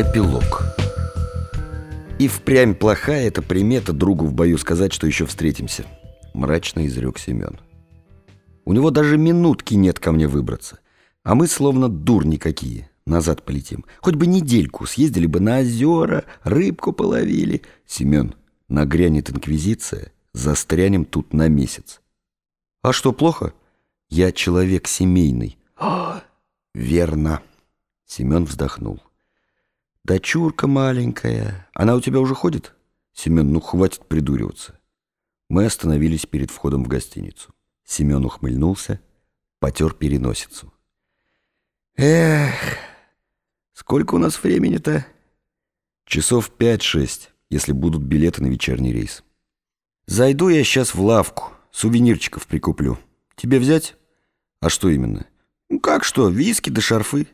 Эпилог. И впрямь плохая эта примета другу в бою сказать, что еще встретимся. Мрачно изрек Семен У него даже минутки нет ко мне выбраться. А мы словно дурни какие Назад полетим. Хоть бы недельку съездили бы на озера Рыбку половили. Семен, нагрянет инквизиция Застрянем тут на месяц. А что, плохо? Я человек семейный. Верно. Семен вздохнул «Дочурка маленькая. Она у тебя уже ходит?» «Семен, ну хватит придуриваться». Мы остановились перед входом в гостиницу. Семен ухмыльнулся, потер переносицу. «Эх, сколько у нас времени-то?» «Часов пять-шесть, если будут билеты на вечерний рейс». «Зайду я сейчас в лавку, сувенирчиков прикуплю. Тебе взять?» «А что именно?» «Ну как что, виски да шарфы».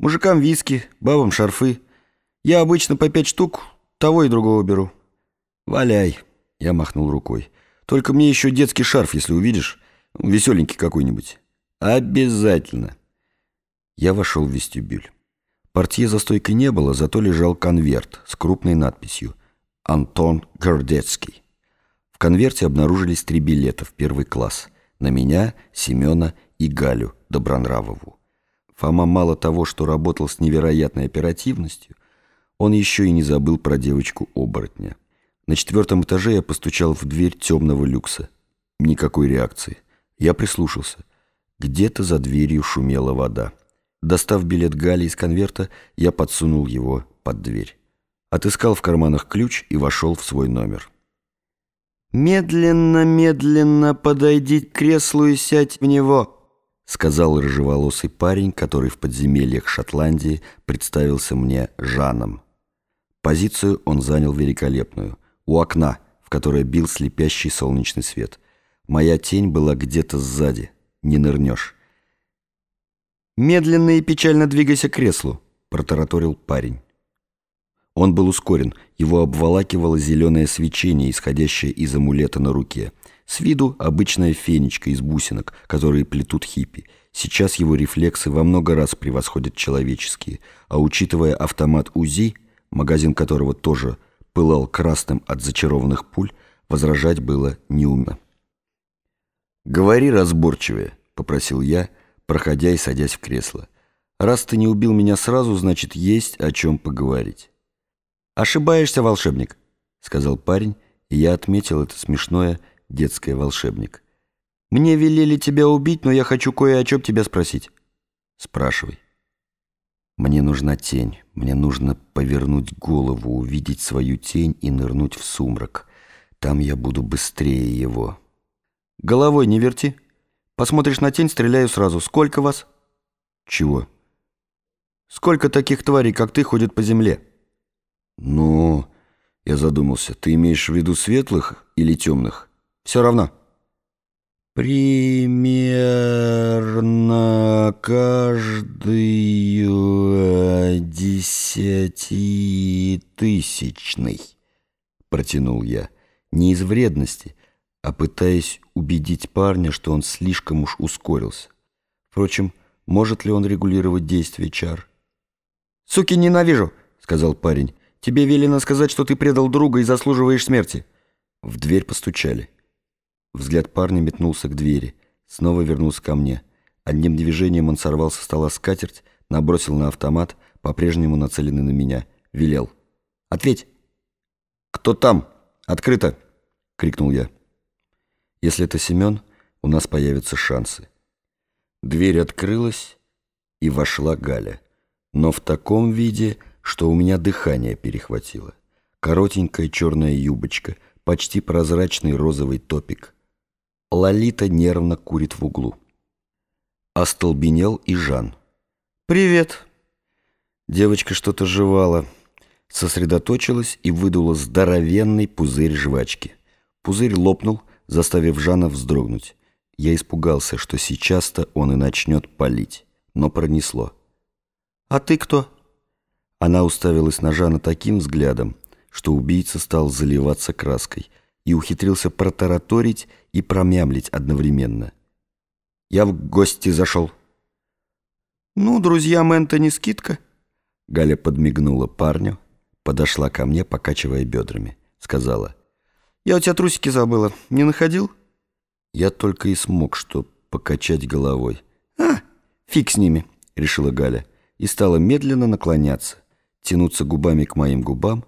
Мужикам виски, бабам шарфы. Я обычно по пять штук того и другого беру. Валяй, я махнул рукой. Только мне еще детский шарф, если увидишь. Веселенький какой-нибудь. Обязательно. Я вошел в вестибюль. Портье за стойкой не было, зато лежал конверт с крупной надписью «Антон Гордецкий». В конверте обнаружились три билета в первый класс. На меня, Семена и Галю Добронравову. Фома мало того, что работал с невероятной оперативностью, он еще и не забыл про девочку-оборотня. На четвертом этаже я постучал в дверь темного люкса. Никакой реакции. Я прислушался. Где-то за дверью шумела вода. Достав билет Гали из конверта, я подсунул его под дверь. Отыскал в карманах ключ и вошел в свой номер. «Медленно-медленно подойди к креслу и сядь в него», сказал рыжеволосый парень, который в подземельях Шотландии представился мне Жаном. Позицию он занял великолепную, у окна, в которое бил слепящий солнечный свет. Моя тень была где-то сзади, не нырнешь. «Медленно и печально двигайся к креслу», — протараторил парень. Он был ускорен, его обволакивало зеленое свечение, исходящее из амулета на руке — с виду обычная фенечка из бусинок, которые плетут хиппи. Сейчас его рефлексы во много раз превосходят человеческие, а учитывая автомат УЗИ, магазин которого тоже пылал красным от зачарованных пуль, возражать было неумно. «Говори разборчивее», — попросил я, проходя и садясь в кресло. «Раз ты не убил меня сразу, значит, есть о чем поговорить». «Ошибаешься, волшебник», — сказал парень, и я отметил это смешное детская волшебник. «Мне велели тебя убить, но я хочу кое о чем тебя спросить». «Спрашивай». «Мне нужна тень. Мне нужно повернуть голову, увидеть свою тень и нырнуть в сумрак. Там я буду быстрее его». «Головой не верти. Посмотришь на тень, стреляю сразу. Сколько вас?» «Чего?» «Сколько таких тварей, как ты, ходят по земле?» «Ну...» Я задумался. «Ты имеешь в виду светлых или темных?» Все равно. Примерно каждый десятитысячный, протянул я, не из вредности, а пытаясь убедить парня, что он слишком уж ускорился. Впрочем, может ли он регулировать действие чар? «Суки, ненавижу!» — сказал парень. «Тебе велено сказать, что ты предал друга и заслуживаешь смерти». В дверь постучали. Взгляд парня метнулся к двери, снова вернулся ко мне. Одним движением он сорвал со стола скатерть, набросил на автомат, по-прежнему нацеленный на меня. Велел. «Ответь!» «Кто там? Открыто!» — крикнул я. «Если это Семен, у нас появятся шансы». Дверь открылась, и вошла Галя. Но в таком виде, что у меня дыхание перехватило. Коротенькая черная юбочка, почти прозрачный розовый топик — Лолита нервно курит в углу. Остолбенел и Жан. «Привет!» Девочка что-то жевала, сосредоточилась и выдула здоровенный пузырь жвачки. Пузырь лопнул, заставив Жана вздрогнуть. Я испугался, что сейчас-то он и начнет палить, но пронесло. «А ты кто?» Она уставилась на Жана таким взглядом, что убийца стал заливаться краской и ухитрился протараторить и промямлить одновременно. «Я в гости зашел». «Ну, друзьям Энтони скидка». Галя подмигнула парню, подошла ко мне, покачивая бедрами. Сказала, «Я у тебя трусики забыла. Не находил?» Я только и смог, что покачать головой. «А, фиг с ними», — решила Галя. И стала медленно наклоняться, тянуться губами к моим губам,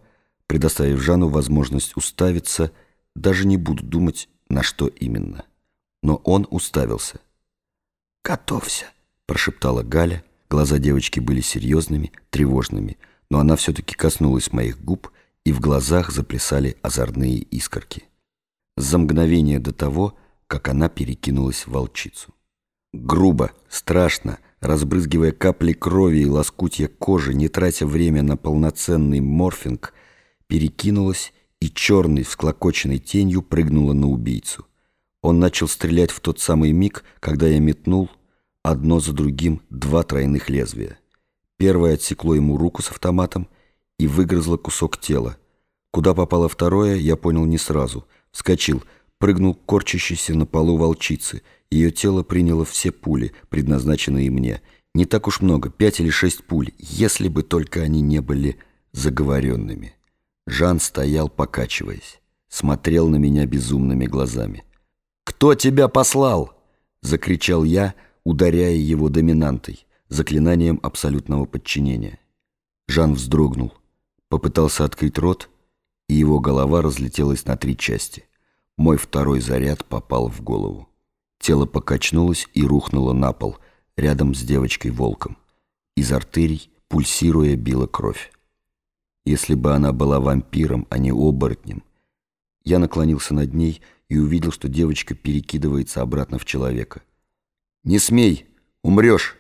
предоставив Жану возможность уставиться, даже не буду думать, на что именно. Но он уставился. «Готовься», — прошептала Галя. Глаза девочки были серьезными, тревожными, но она все-таки коснулась моих губ, и в глазах заплясали озорные искорки. За мгновение до того, как она перекинулась в волчицу. Грубо, страшно, разбрызгивая капли крови и лоскутья кожи, не тратя время на полноценный морфинг, перекинулась и черной всклокоченной тенью прыгнула на убийцу. Он начал стрелять в тот самый миг, когда я метнул одно за другим два тройных лезвия. Первое отсекло ему руку с автоматом и выгрызло кусок тела. Куда попало второе, я понял не сразу. Вскочил — прыгнул корчащийся на полу волчицы. Ее тело приняло все пули, предназначенные мне. Не так уж много, пять или шесть пуль, если бы только они не были заговоренными. Жан стоял, покачиваясь, смотрел на меня безумными глазами. «Кто тебя послал?» — закричал я, ударяя его доминантой, заклинанием абсолютного подчинения. Жан вздрогнул, попытался открыть рот, и его голова разлетелась на три части. Мой второй заряд попал в голову. Тело покачнулось и рухнуло на пол, рядом с девочкой-волком. Из артерий, пульсируя, била кровь. Если бы она была вампиром, а не оборотнем. Я наклонился над ней и увидел, что девочка перекидывается обратно в человека. «Не смей! Умрешь!»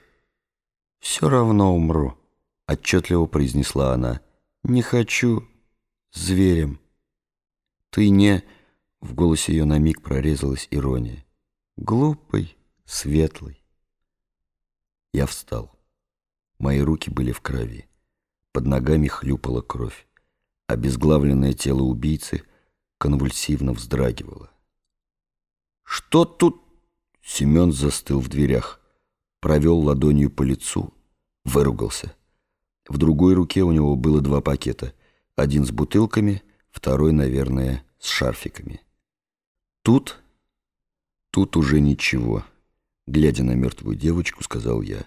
«Все равно умру», — отчетливо произнесла она. «Не хочу зверем». «Ты не...» В голосе ее на миг прорезалась ирония. Глупый, светлый. Я встал. Мои руки были в крови. Под ногами хлюпала кровь. Обезглавленное тело убийцы конвульсивно вздрагивало. «Что тут?» Семен застыл в дверях, провел ладонью по лицу, выругался. В другой руке у него было два пакета. Один с бутылками, второй, наверное, с шарфиками. Тут, тут уже ничего. Глядя на мертвую девочку, сказал я.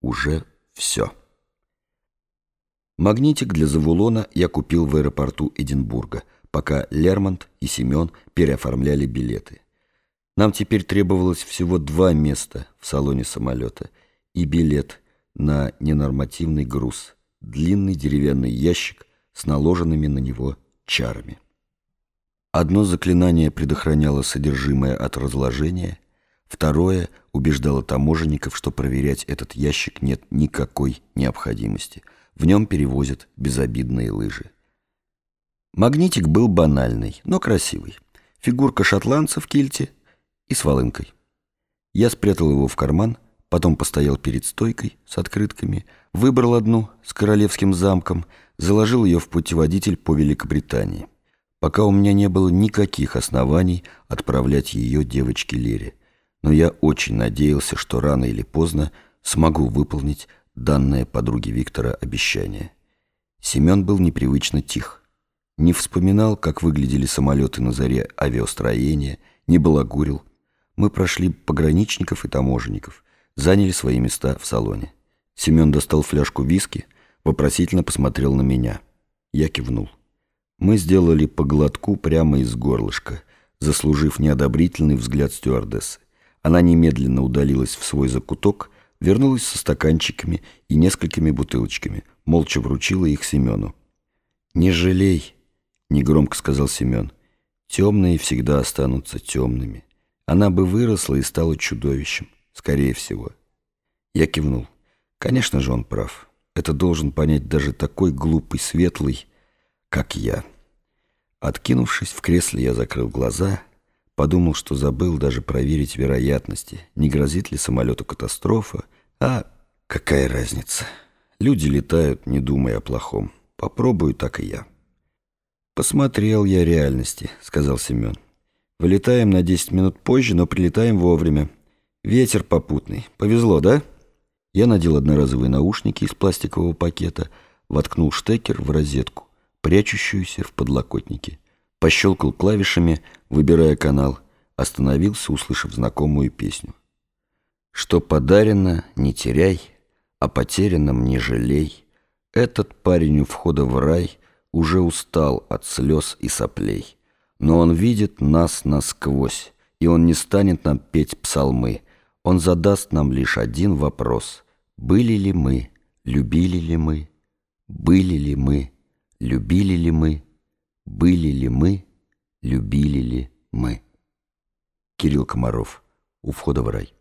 Уже все. Магнитик для Завулона я купил в аэропорту Эдинбурга, пока Лермонт и Семен переоформляли билеты. Нам теперь требовалось всего два места в салоне самолета и билет на ненормативный груз, длинный деревянный ящик с наложенными на него чарами. Одно заклинание предохраняло содержимое от разложения, второе убеждало таможенников, что проверять этот ящик нет никакой необходимости. В нем перевозят безобидные лыжи. Магнитик был банальный, но красивый. Фигурка шотландца в кильте и с волынкой. Я спрятал его в карман, потом постоял перед стойкой с открытками, выбрал одну с королевским замком, заложил ее в путеводитель по Великобритании пока у меня не было никаких оснований отправлять ее девочке Лере. Но я очень надеялся, что рано или поздно смогу выполнить данное подруге Виктора обещание. Семен был непривычно тих. Не вспоминал, как выглядели самолеты на заре авиастроения, не балагурил. Мы прошли пограничников и таможенников, заняли свои места в салоне. Семен достал фляжку виски, вопросительно посмотрел на меня. Я кивнул. Мы сделали по глотку прямо из горлышка, заслужив неодобрительный взгляд стюардессы. Она немедленно удалилась в свой закуток, вернулась со стаканчиками и несколькими бутылочками, молча вручила их Семену. «Не жалей», — негромко сказал Семен. «Темные всегда останутся темными. Она бы выросла и стала чудовищем, скорее всего». Я кивнул. Конечно же, он прав. Это должен понять даже такой глупый светлый, как я. Откинувшись в кресле, я закрыл глаза, подумал, что забыл даже проверить вероятности, не грозит ли самолету катастрофа, а какая разница. Люди летают, не думая о плохом. Попробую так и я. «Посмотрел я реальности», — сказал Семен. «Вылетаем на 10 минут позже, но прилетаем вовремя. Ветер попутный. Повезло, да?» Я надел одноразовые наушники из пластикового пакета, воткнул штекер в розетку, прячущуюся в подлокотнике. Пощелкал клавишами, выбирая канал, остановился, услышав знакомую песню. «Что подарено, не теряй, а потерянном не жалей. Этот парень у входа в рай уже устал от слез и соплей. Но он видит нас насквозь, и он не станет нам петь псалмы. Он задаст нам лишь один вопрос. Были ли мы, любили ли мы, были ли мы, любили ли мы, были ли мы, любили ли мы? Кирилл Комаров. У входа в рай.